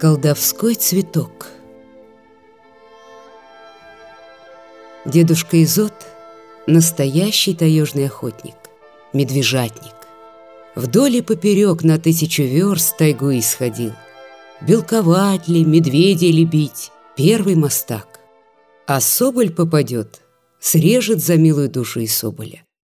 Колдовской цветок Дедушка Изот – настоящий таежный охотник, медвежатник. Вдоль и поперек на тысячу верст тайгу исходил. Белковать ли, медведей ли бить – первый мостак. А соболь попадет, срежет за милую душу и соболя.